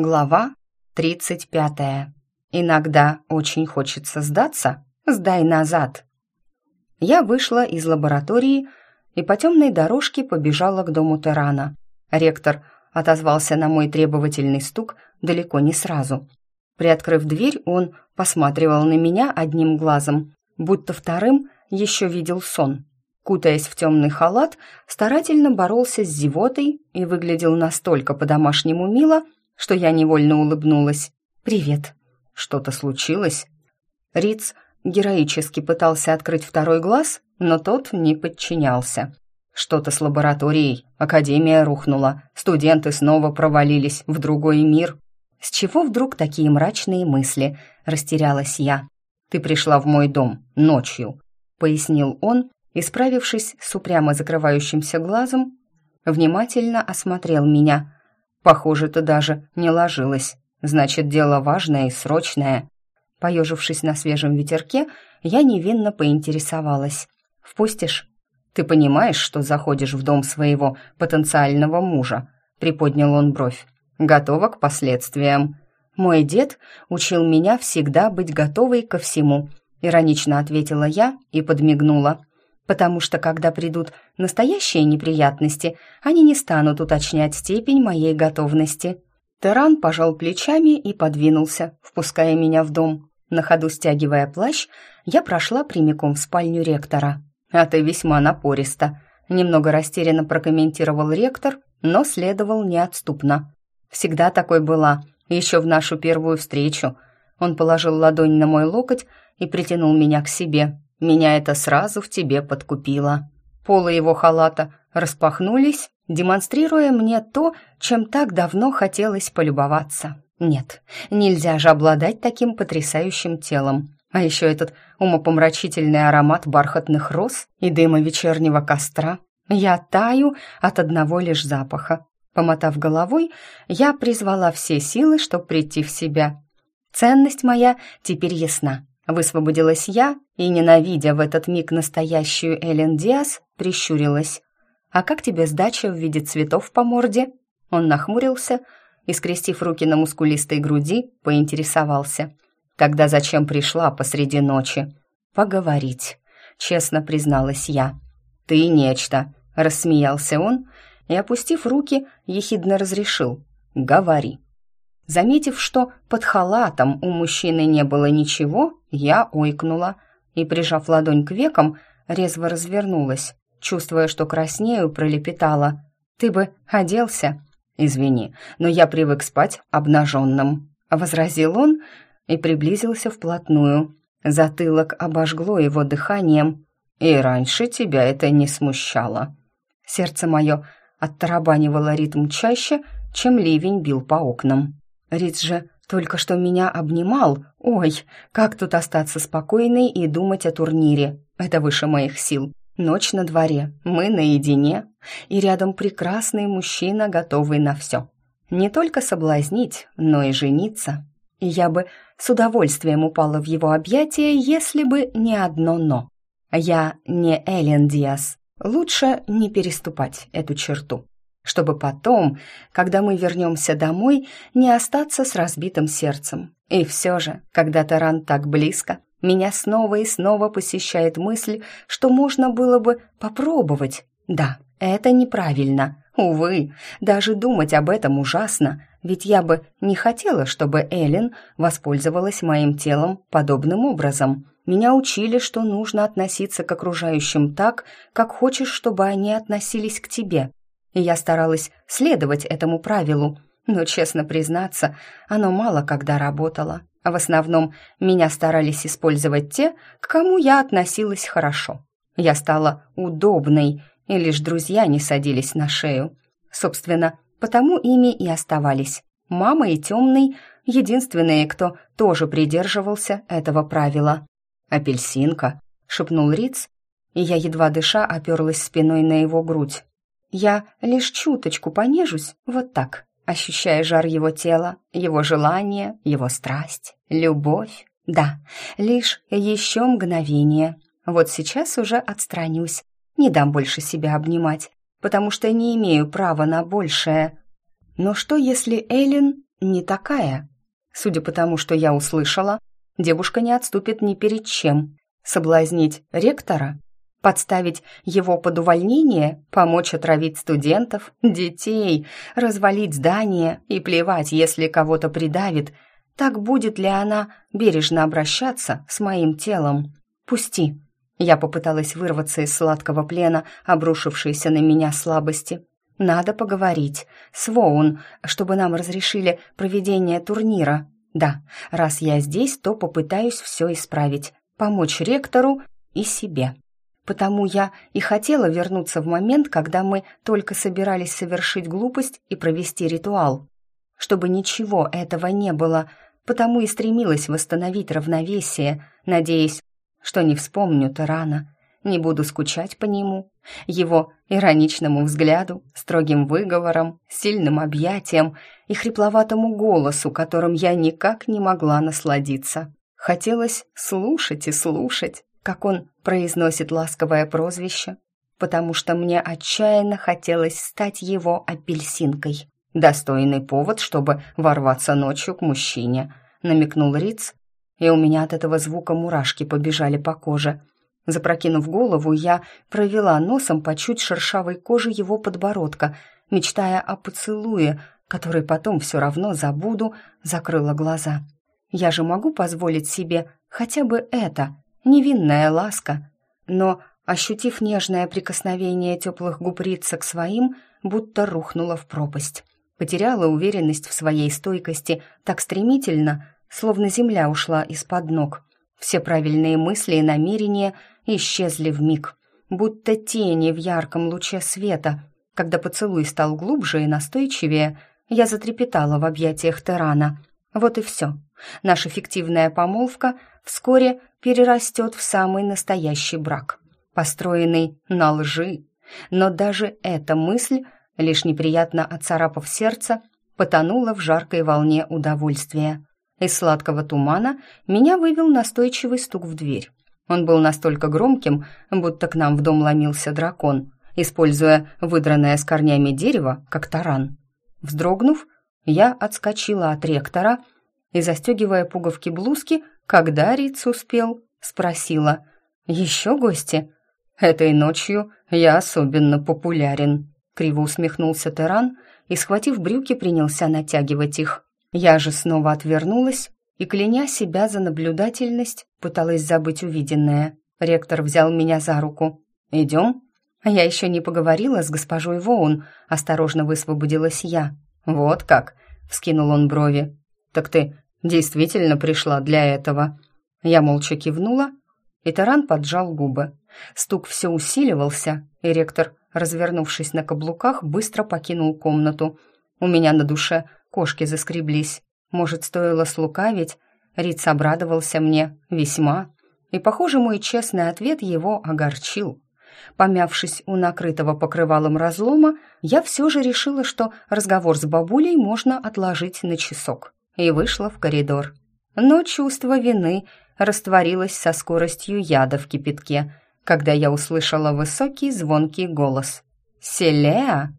Глава 35. Иногда очень хочется сдаться, сдай назад. Я вышла из лаборатории и по темной дорожке побежала к дому Терана. Ректор отозвался на мой требовательный стук далеко не сразу. Приоткрыв дверь, он посматривал на меня одним глазом, будто вторым еще видел сон. Кутаясь в темный халат, старательно боролся с зевотой и выглядел настолько по-домашнему мило, что я невольно улыбнулась. «Привет». «Что-то случилось?» Риц героически пытался открыть второй глаз, но тот не подчинялся. Что-то с лабораторией, академия рухнула, студенты снова провалились в другой мир. С чего вдруг такие мрачные мысли? Растерялась я. Ты пришла в мой дом ночью, пояснил он, и, справившись с упрямо закрывающимся глазом, внимательно осмотрел меня. Похоже, ты даже не ложилась. Значит, дело важное и срочное. Поежившись на свежем ветерке, я невинно поинтересовалась. «Впустишь?» «Ты понимаешь, что заходишь в дом своего потенциального мужа?» Приподнял он бровь. «Готова к последствиям?» «Мой дед учил меня всегда быть готовой ко всему», иронично ответила я и подмигнула потому что когда придут настоящие неприятности, они не станут уточнять степень моей готовности. Теран пожал плечами и подвинулся, впуская меня в дом. На ходу стягивая плащ, я прошла прямиком в спальню ректора. «А ты весьма напориста», — немного растерянно прокомментировал ректор, но следовал неотступно. «Всегда такой была, еще в нашу первую встречу». Он положил ладонь на мой локоть и притянул меня к себе. Меня это сразу в тебе подкупило. Полы его халата распахнулись, демонстрируя мне то, чем так давно хотелось полюбоваться. Нет, нельзя же обладать таким потрясающим телом. А еще этот умопомрачительный аромат бархатных роз и дыма вечернего костра. Я таю от одного лишь запаха. Помотав головой, я призвала все силы, чтобы прийти в себя. Ценность моя теперь ясна. Высвободилась я и, ненавидя в этот миг настоящую Эллен Диас, прищурилась. «А как тебе сдача в виде цветов по морде?» Он нахмурился и, скрестив руки на мускулистой груди, поинтересовался. «Тогда зачем пришла посреди ночи?» «Поговорить», — честно призналась я. «Ты нечто», — рассмеялся он и, опустив руки, ехидно разрешил. «Говори». Заметив, что под халатом у мужчины не было ничего, я ойкнула и, прижав ладонь к векам, резво развернулась, чувствуя, что краснею, пролепетала. «Ты бы оделся?» «Извини, но я привык спать обнаженным», — возразил он и приблизился вплотную. Затылок обожгло его дыханием. «И раньше тебя это не смущало». Сердце мое оттарабанивало ритм чаще, чем ливень бил по окнам. Риц же только что меня обнимал. Ой, как тут остаться спокойной и думать о турнире? Это выше моих сил. Ночь на дворе, мы наедине, и рядом прекрасный мужчина, готовый на все. Не только соблазнить, но и жениться. И я бы с удовольствием упала в его объятия, если бы не одно «но». Я не Эллен Диас. Лучше не переступать эту черту чтобы потом, когда мы вернемся домой, не остаться с разбитым сердцем. И все же, когда Таран так близко, меня снова и снова посещает мысль, что можно было бы попробовать. Да, это неправильно. Увы, даже думать об этом ужасно, ведь я бы не хотела, чтобы Эллен воспользовалась моим телом подобным образом. Меня учили, что нужно относиться к окружающим так, как хочешь, чтобы они относились к тебе и я старалась следовать этому правилу, но, честно признаться, оно мало когда работало. В основном меня старались использовать те, к кому я относилась хорошо. Я стала удобной, и лишь друзья не садились на шею. Собственно, потому ими и оставались. Мама и Темный — единственные, кто тоже придерживался этого правила. «Апельсинка», — шепнул Риц, и я, едва дыша, оперлась спиной на его грудь. Я лишь чуточку понежусь, вот так, ощущая жар его тела, его желание, его страсть, любовь. Да, лишь еще мгновение. Вот сейчас уже отстранюсь, не дам больше себя обнимать, потому что не имею права на большее. Но что, если Эллен не такая. Судя по тому, что я услышала, девушка не отступит ни перед чем. Соблазнить ректора? Подставить его под увольнение? Помочь отравить студентов? Детей? Развалить здание? И плевать, если кого-то придавит? Так будет ли она бережно обращаться с моим телом? Пусти. Я попыталась вырваться из сладкого плена, обрушившейся на меня слабости. Надо поговорить с Воун, чтобы нам разрешили проведение турнира. Да, раз я здесь, то попытаюсь все исправить, помочь ректору и себе. Потому я и хотела вернуться в момент, когда мы только собирались совершить глупость и провести ритуал. Чтобы ничего этого не было, потому и стремилась восстановить равновесие, надеясь, что не вспомню-то рано, не буду скучать по нему, его ироничному взгляду, строгим выговорам, сильным объятиям и хрипловатому голосу, которым я никак не могла насладиться. Хотелось слушать и слушать, как он произносит ласковое прозвище, потому что мне отчаянно хотелось стать его апельсинкой. Достойный повод, чтобы ворваться ночью к мужчине, намекнул Риц, и у меня от этого звука мурашки побежали по коже – Запрокинув голову, я провела носом по чуть шершавой коже его подбородка, мечтая о поцелуе, который потом все равно забуду, закрыла глаза. Я же могу позволить себе хотя бы это, невинная ласка. Но, ощутив нежное прикосновение теплых губ Рица к своим, будто рухнула в пропасть. Потеряла уверенность в своей стойкости так стремительно, словно земля ушла из-под ног. Все правильные мысли и намерения исчезли в миг, будто тени в ярком луче света. Когда поцелуй стал глубже и настойчивее, я затрепетала в объятиях Терана. Вот и все. Наша фиктивная помолвка вскоре перерастет в самый настоящий брак, построенный на лжи. Но даже эта мысль, лишь неприятно оцарапав сердце, потонула в жаркой волне удовольствия. Из сладкого тумана меня вывел настойчивый стук в дверь. Он был настолько громким, будто к нам в дом ломился дракон, используя выдранное с корнями дерево, как таран. Вздрогнув, я отскочила от ректора и, застегивая пуговки блузки, когда Риц успел, спросила «Еще гости?» «Этой ночью я особенно популярен», — криво усмехнулся Теран и, схватив брюки, принялся натягивать их. Я же снова отвернулась и, кляня себя за наблюдательность, пыталась забыть увиденное. Ректор взял меня за руку. «Идем?» «Я еще не поговорила с госпожой Воун», — осторожно высвободилась я. «Вот как?» — вскинул он брови. «Так ты действительно пришла для этого?» Я молча кивнула, и Таран поджал губы. Стук все усиливался, и ректор, развернувшись на каблуках, быстро покинул комнату. У меня на душе кошки заскреблись. Может, стоило слукавить? Риц обрадовался мне весьма. И, похоже, мой честный ответ его огорчил. Помявшись у накрытого покрывалом разлома, я все же решила, что разговор с бабулей можно отложить на часок, и вышла в коридор. Но чувство вины растворилось со скоростью яда в кипятке, когда я услышала высокий звонкий голос. «Селеа!»